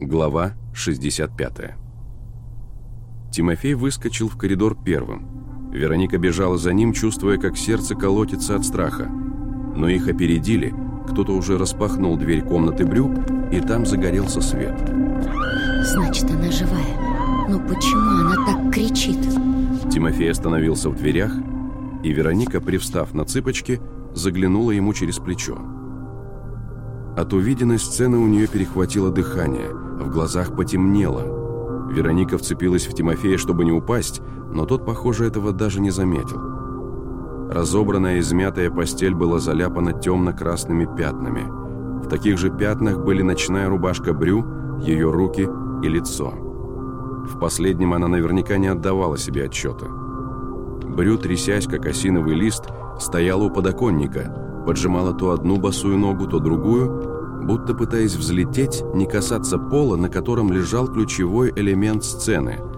Глава 65 Тимофей выскочил в коридор первым. Вероника бежала за ним, чувствуя, как сердце колотится от страха. Но их опередили, кто-то уже распахнул дверь комнаты Брю, и там загорелся свет. Значит, она живая. Но почему она так кричит? Тимофей остановился в дверях, и Вероника, привстав на цыпочки, заглянула ему через плечо. От увиденной сцены у нее перехватило дыхание, в глазах потемнело. Вероника вцепилась в Тимофея, чтобы не упасть, но тот, похоже, этого даже не заметил. Разобранная измятая постель была заляпана темно-красными пятнами. В таких же пятнах были ночная рубашка Брю, ее руки и лицо. В последнем она наверняка не отдавала себе отчета. Брю, трясясь, как осиновый лист, стояла у подоконника, поджимала то одну босую ногу, то другую, будто пытаясь взлететь, не касаться пола, на котором лежал ключевой элемент сцены –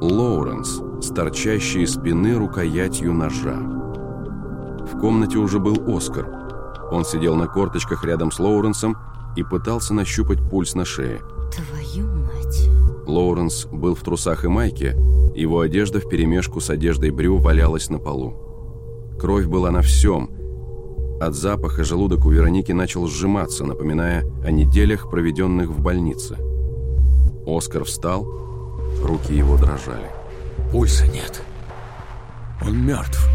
Лоуренс, с торчащей из спины рукоятью ножа. В комнате уже был Оскар. Он сидел на корточках рядом с Лоуренсом и пытался нащупать пульс на шее. Твою мать. Лоуренс был в трусах и майке, его одежда вперемешку с одеждой Брю валялась на полу. Кровь была на всем. От запаха желудок у Вероники начал сжиматься, напоминая о неделях, проведенных в больнице. Оскар встал, руки его дрожали. Пульса нет. Он мертв.